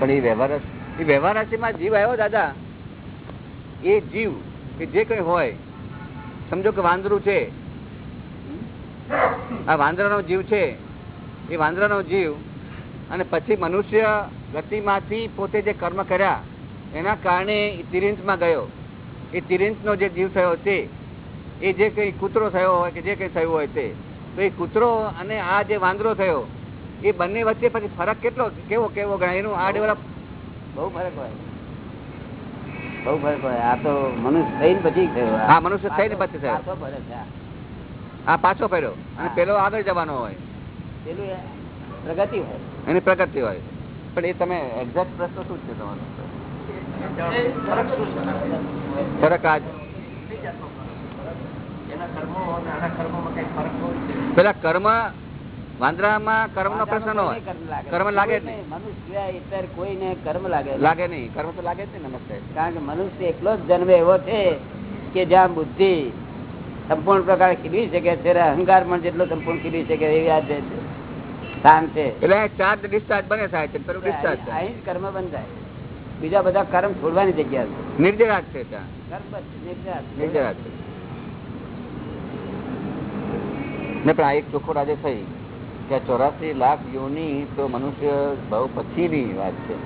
પણ એ વ્યવહાર એ વ્યવહાર રાશિમાં જીવ આવ્યો દાદા. એ જીવ કે જે કઈ હોય, સમજો કે વાંદરું છે. આ વાંદરાનો જીવ છે. એ વાંદરાનો જીવ અને પછી મનુષ્ય ગતિમાંથી પોતે જે કર્મ કર્યા, એના કારણે તિરિંચમાં ગયો. એ તિરિંતનો જે જીવ થયો છે એ જે કંઈ કૂતરો થયો હોય કે જે કંઈ થયું હોય તે, તો એ કૂતરો અને આ જે વાંદરો થયો, એ બંને વચ્ચે પછી ફરક કેટલો, કેવો કેવો ગણાય? એનું આ ડેવલપ બહુ ફરક હોય. બહુ ફરક પડે. આ તો મનુષ્ય થઈને પછી હા, મનુષ્ય થઈને પછી થયો. હા પાછો ફેર્યો. અને પેલો આગળ જવાનો હોય. પેલું પ્રગતિ હોય. એની પ્રગતિ હોય. પણ એ તમે એક્ઝેક્ટ પ્રશ્ન શું છે તમારો? ફરક આજ. કર્મો અને આના કર્મોમાં કઈ ફરક હોય પેલા કર્મ વાંદરામાં કર્મ નો પ્રશ્ન હોય. કર્મ લાગે. જ નહીં. મનુષ્ય અત્યારે કોઈને કર્મ લાગે લાગે નહીં. કર્મ તો લાગે જ નહીં નમસ્તે. કારણ કે મનુષ્ય એકલો જ જન્મ એવો છે કે જ્યાં બુદ્ધિ સંપૂર્ણ પ્રકારે ખીલવી શકે છે અહંકાર પણ જેટલો સંપૂર્ણ ખીલવી શકે એવી આ છે. સ્થાન છે. એટલે ચાર્જ ડિસ્ચાર્જ બને થાય. છે અહીં કર્મ બંધાય બીજા બધા કર્મ છોડવાની જગ્યા છે. નિર્જરાજ છે ત્યાં. કર્મ બસ, નિર્જરાજ. છે ને પણ આ એક ચોખ્ખો આજે થઈ. કે ચોરાસી લાખ યોની તો મનુષ્ય બહુ પછીની વાત છે.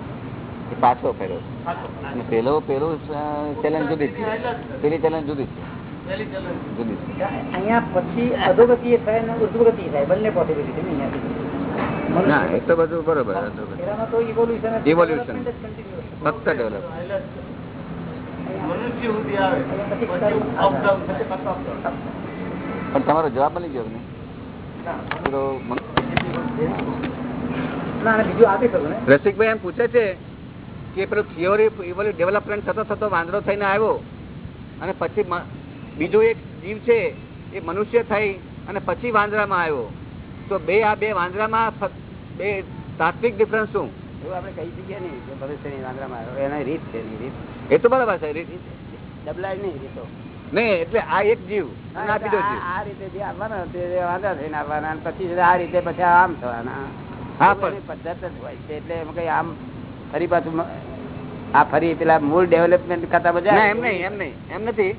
એ પાછો ફેરો અને પેલો પેલું ચેલેન્જ જુદી છે. પેલી ચેલેન્જ જુદી છે. જુદી છે. અહીંયા પછી અધોગતિ થાય અને ઉર્ધ્વગતિ થાય. બંને પોસિબિલિટી ને એ તો બધું બરોબર જ continuous. ફક્ત ડેવલપ પણ તમારો જવાબ મળી ગયો ના રસિકભાઈ એમ પૂછે છે કે પેલું થિયોરી ડેવલપમેન્ટ થતો થતો વાંદરો થઈને આવ્યો અને પછી બીજો એક જીવ છે એ મનુષ્ય થઈ અને પછી વાંદરામાં આવ્યો. તો બે આ બે વાંદરામાં બે તાત્વિક ડિફરન્સ શું? એવું આપણે કહી શકીએ નહીં ભવિષ્યની વાંદરામાં આવ્યો. એની રીત છે રીત. એ તો બરાબર છે રીત. ડબલાય નહીં રીતો નહીં એટલે આ એક જીવ. અને આ આ આ રીતે જે આવવાના તે વાંદરા થઈને આવવાના પછી આ રીતે પછી આમ થવાના. હા, પણ- પદ્ધત જ હોય છે એટલે એમ કઈ આમ ફરી પાછું આ ફરી પેલા મૂળ ડેવલપમેન્ટ કરતા બધા એમ નહીં એમ નહીં એમ નથી.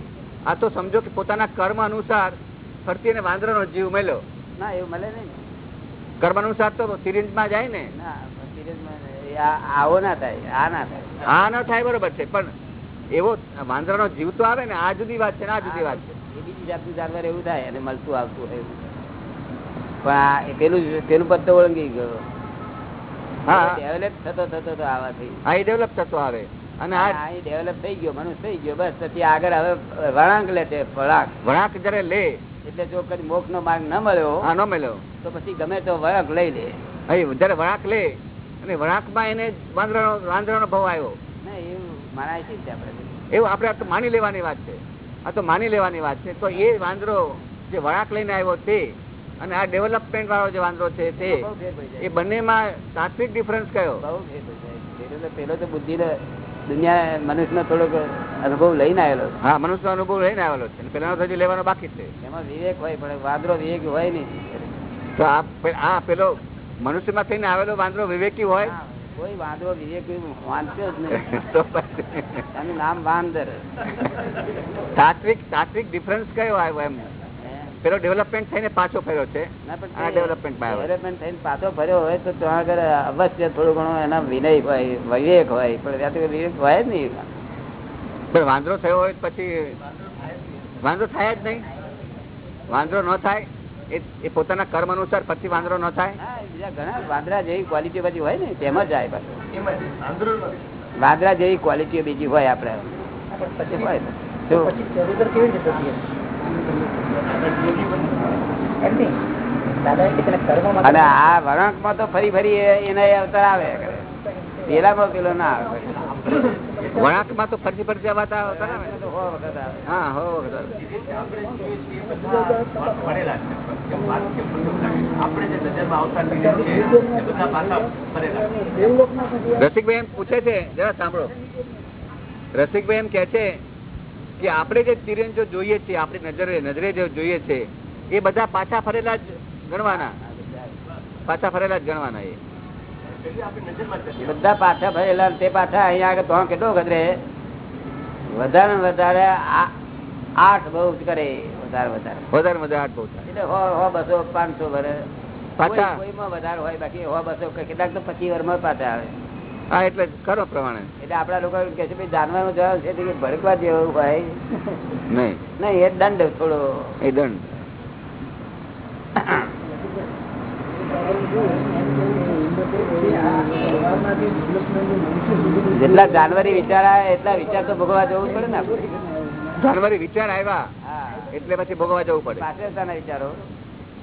આ તો સમજો કે પોતાના કર્મ અનુસાર ફરતી અને વાંદરાનો જીવ મળ્યો. ના એવું મળે નહીં. કર્મ અનુસાર તો સિરિંજમાં જાય ને. ના આવો ના થાય આ ના થાય. આ ના થાય બરોબર છે પણ એવો વાંદરાનો જીવ તો આવે ને આ જુદી વાત છે ને આ જુદી વાત છે. એ બીજી જાતનું જાનવર એવું થાય અને મળતું આવતું હોય પણ પેલું પેલું પત્તો ઓળંગી ગયો. હા. ડેવલપ થતો થતો તો આવાથી. આ ડેવલપ થતો આવે. અને આ આ ડેવલપ થઈ ગયો મનુષ્ય થઈ ગયો બસ. પછી આગળ હવે વળાંક લે છે વળાંક. વળાંક જયારે લે એટલે જો કદી મોક્ષ નો માર્ગ ન મળ્યો આ ન મળ્યો. તો પછી ગમે તો વળાંક લઈ લે. જયારે વળાંક લે અને વળાંકમાં એને વાંદરાનો વાંદરાનો ભાવ આવ્યો. ના એવું મારા છે આપણે. એવું આપણે તો માની લેવાની વાત છે. આ તો માની લેવાની વાત છે. તો એ વાંદરો જે વળાક લઈને આવ્યો તે અને આ ડેવલપમેન્ટ વાળો જે વાંદરો છે તે એ બંનેમાં તાત્વિક ડિફરન્સ કયો? પેલો તો બુદ્ધિ દુનિયા મનુષ્યનો થોડોક અનુભવ લઈને આવેલો. હા મનુષ્ય અનુભવ લઈને આવેલો છે. તો હજી લેવાનો બાકી છે. એમાં વિવેક હોય પણ વાંદરો વિવેક હોય નહીં. તો આ પેલો મનુષ્યમાં થઈને આવેલો વાંદરો વિવેકી હોય? કોઈ વાંદરો વિવેક વાંચ્યો જ નહીં. એનું નામ વાંદર. તાત્વિક તાત્વિક ડિફરન્સ કયો આવ્યો એમ? પેલો ડેવલપમેન્ટ થઈને પાછો ફર્યો છે? આવ્યો ડેવલપમેન્ટ થઈને પાછો ફર્યો હોય તો ત્યાં આગળ અવશ્ય થોડું ઘણું એના વિનય હોય વિવેક હોય પણ ત્યાં વિવેક હોય જ નહીં. પણ વાંદરો થયો હોય પછી વાંદરો થાય જ નહીં. વાંદરો ન થાય. એ પોતાના કર્મ અનુસાર પછી વાંદરો ન થાય બીજા ઘણા વાંદરા જેવી ક્વોલિટી બધી હોય ને તેમાં જ આવે પાછું એમાં જ. આંધળો નથી. વાંદરા જેવી ક્વોલિટી બીજી હોય આપણે પણ પછી હોય અને આ વળાંકમાં તો ફરી ફરી એ- એના એ અવતાર આવે. પેલામાં પેલો ના આવે વળાંકમાં તો ફરતી ફરતી અવાતા આવતા હો હા રસિકભાઈ એમ પૂછે છે જરા સાંભળો. રસિકભાઈ એમ કે છે કે આપણે જે તિરંજો જોઈએ છીએ આપણી નજરે નજરે જે જોઈએ છે એ બધા પાછા ફરેલા જ ગણવાના. પાછા ફરેલા જ ગણવાના એ. બધા પાછા ભરેલા તે પાછા અહીંયા આગળ તો કેટલો ગદરે વધારે ને વધારે આઠ બહુ જ કરે વધારે વધારે. વધારે વધારે આઠ બહુ એટલે હો હો બસો પાંચસો ભરે. પાછા? કોઈમાં વધારે હોય બાકી હો બસો કેટલાક તો પચીસ વર્ષમાં પાછા આવે. હા એટલે કરો પ્રમાણે. એટલે આપડા લોકો કે છે ભાઈ જાનવાનો જવાબ છે કે ભડકવા જેવું ભાઈ નહીં. નહીં એ દંડ થોડો. એ દંડ. જેટલા જાનવરી વિચાર એટલા વિચાર તો ભોગવા જવું પડે ને જાનવરી વિચાર આવ્યા એટલે પછી ભોગવા જવું પડે. પાછળતાના વિચારો.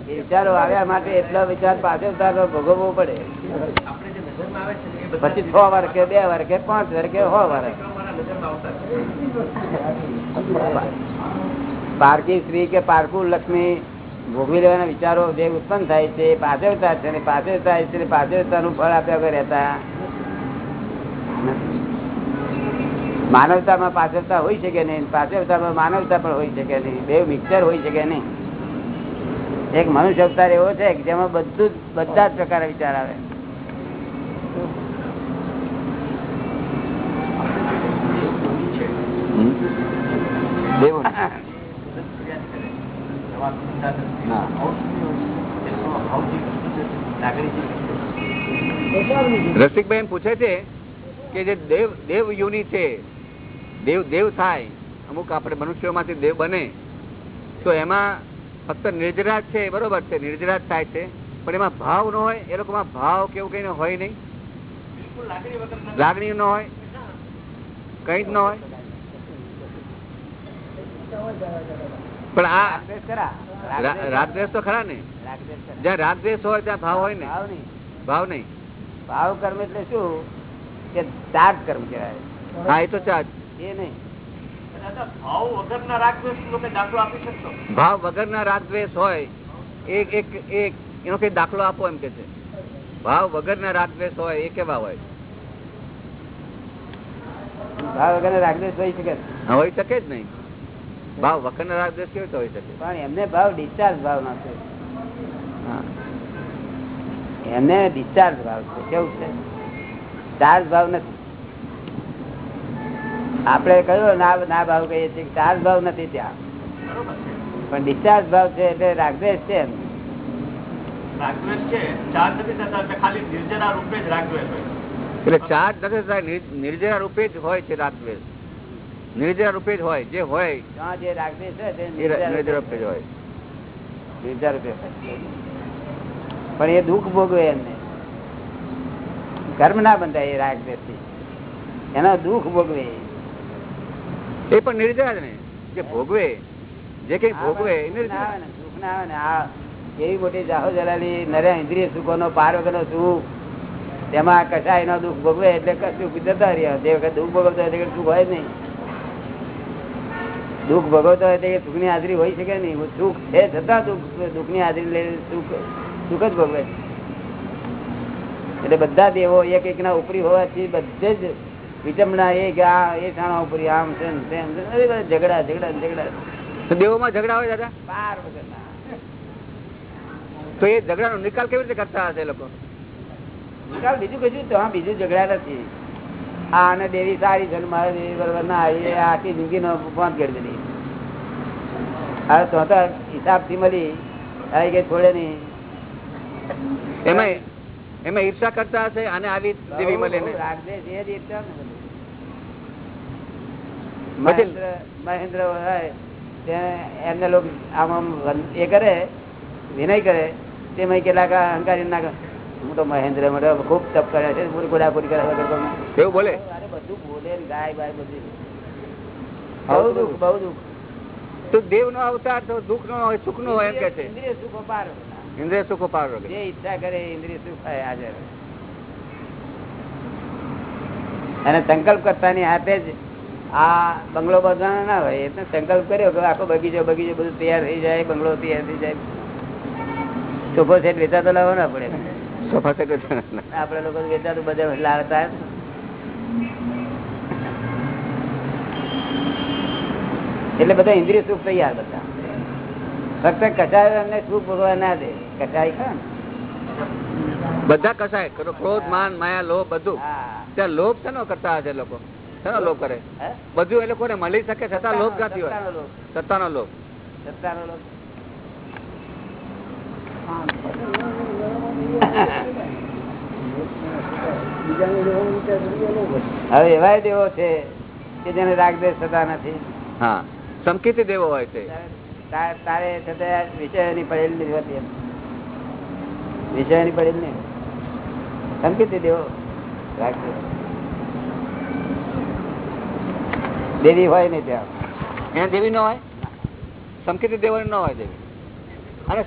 વિચારો આવ્યા માટે એટલો વિચાર પાછળતાનો ભોગવવો પડે. પછી છ વાર કે બે વાર કે પાંચ વાર કે છ વાર અમારા નજરમાં આવતા જ પારકી સ્ત્રી કે પારકું લક્ષ્મી ભોગવી લેવાના વિચારો જે ઉત્પન્ન થાય છે, પાછળતા છે અને પાછળતા છે અને પાછળતાનું ફળ આપ્યા વગર રહેતા માનવતામાં પાછળતા હોય શકે નહીં? પાછળતામાં માનવતા પણ હોઈ શકે નહીં? બે મિક્સર હોય શકે નહીં? એક મનુષ્ય અવતાર એવો છે કે જેમાં બધું જ, બધા જ પ્રકારના વિચાર આવે. જે રસિકભાઈ એમ પૂછે છે કે જે દેવ દેવ યુની છે દેવ દેવ થાય અમુક આપણે મનુષ્યોમાંથી દેવ બને તો એમાં ફક્ત નિર્જરાજ છે બરોબર છે નિર્જરાજ થાય છે પણ એમાં ભાવ ન હોય એ લોકોમાં ભાવ કેવું કઈ હોય નહીં. લાગણી ન હોય કઈ જ ન હોય. પણ આ રાગદ્વેષ તો ખરા ને. જ્યાં રાગદ્વેષ હોય ત્યાં ભાવ હોય ને. ભાવ નહીં. ભાવ કર્મ એટલે શું? કે ચાર્જ કર્મ કહેવાય. હા એ તો ચાર્જ એ નહીં. ભાવ વગરના રાગદ્વેષ નો કઈ દાખલો આપી શકશો? ભાવ વગરના રાગદ્વેષ હોય એક એક એક એનો કઈ દાખલો આપો એમ કે છે. ભાવ વગરના રાગદ્વેષ હોય એ કેવા હોય? ભાવ વગર રાગદ્વેષ હોય શકે હોય હોઈ શકે જ નહીં. ભાવ વગર ના રાગદ્વેષ કેવી રીતે હોય શકે? પણ એમને ભાવ ડિસ્ચાર્જ ભાવ ના છે. હા. એમને ડિસ્ચાર્જ ભાવ છે. કેવું છે? ચાર્જ ભાવ નથી. આપણે કયો ના ના ભાવ કહીએ છીએ ચાર્જ ભાવ નથી ત્યાં. પણ ડિસ્ચાર્જ ભાવ છે એટલે રાગદ્વેષ છે એમ. એટલે નિર્જરા રૂપે જ હોય. ચાર્જ નથી થતા નિર્જરા રૂપે જ હોય છે રાગદ્વેષ. નિર્જરા રૂપે જ હોય જે હોય ત્યાં જે રાગદ્વેષ છે તે એ નિર્જરા રૂપે હોય. નિર્જરા રૂપે હોય. પણ એ દુઃખ ભોગવે એમને. કર્મ ના બંધાય એ રાગદ્વેષથી એના દુઃખ ભોગવે એ. પણ નિર્જરા ને. જે ભોગવે જે કઈ ભોગવે દુઃખ ના આવે ને, આ એવી મોટી જાહો જલાલી નર્યા ઇન્દ્રિય સુખો નો પાર વગરનો સુખ. તેમાં કસાય નો દુઃખ ભોગવે એટલે કશું જતા રહ્યા. જે વખત દુઃખ ભોગવતો હોય તે સુખ હોય જ નહીં. દુઃખ ભોગવતો હોય તે સુખની હાજરી હોય શકે નહીં. સુખ છે છતાં દુઃખ દુઃખની હાજરી લઈ સુખ સુખ જ ભોગવે એટલે બધા દેવો એક એક ના ઉપરી હોવાથી બધે જ વિચમણા એ આ એ ઠાણા ઉપરી આમ છે ને ઝઘડા ઝઘડા ઝઘડા. દેવો માં ઝઘડા હોય દાદા? બાર વગર તો એ ઝઘડાનો નિકાલ કેવી રીતે કરતા હશે લોકો? નિકાલ બીજું કશું તો હા બીજું ઝઘડા નથી. આ અને દેવી સારી છે મારે દેવી બરોબર ના આવી આખી જિંદગી નો ફોન કરી દીધી હવે તો હિસાબથી મળી હવે કે છોડે નહીં એમાં એમાં ઈર્ષા કરતા હશે અને આવી દેવી મળે મહેન્દ્ર હોય એમને લોકો આમ આમ એ કરે વિનય કરે તેમાં કેટલાક અહંકારી ના હું તો મહેન્દ્ર મળે ખૂબ તપ કરે છે પૂરી ગોડાગોડી કરે એવું બોલે? અરે બધું બોલે ગાય બાય બધું. બહુ દુઃખ બહુ દુઃખ. તો દેવ નો અવતાર તો દુઃખ નો હોય સુખ નો હોય એમ કે છે. સુખો પાર ઇન્દ્રિય સુખો પાર વગર. જે ઈચ્છા કરે ઇન્દ્રિય સુખ હાજર અને સંકલ્પ કરતાની હાથે જ આ બંગલો બાંધવાનો ના હોય એટલે સંકલ્પ કર્યો કે આખો બગીચો બગીચો બધું તૈયાર થઈ જાય બંગલો તૈયાર થઈ જાય. સોફો સેટ વેચા તો લાવો ના પડે. સોફા સેટ આપડે લોકો તો વેચાતું બધા લાવતા એટલે બધા ઇન્દ્રિય સુખ તૈયાર બધા ફક્ત કચાર અમને સુખ ભોગવા ના દે. ખરા બધા કસાય ક્રોધ માન માયા લોભ બધું. ત્યાં લોભ શેનો કરતા હશે લોકો? શેનો લોભ કરે? બધું એ લોકોને મળી શકે છતાં લોભ ક્યાંથી હોય. સત્તાનો લોભ. સત્તાનો લોભ. હવે એવાય દેવો છે કે જેને રાગદેશ થતા નથી. હા. સંકેત દેવો હોય છે. તારે- તારે છતાં વિષયની પડેલ નથી એમ વિષયની પડેલ નહીં સંકેતી દેવો રાખજો દેવી હોય ને ત્યાં. દેવી ન હોય? સંકિત દેવાની ન હોય દેવી. અને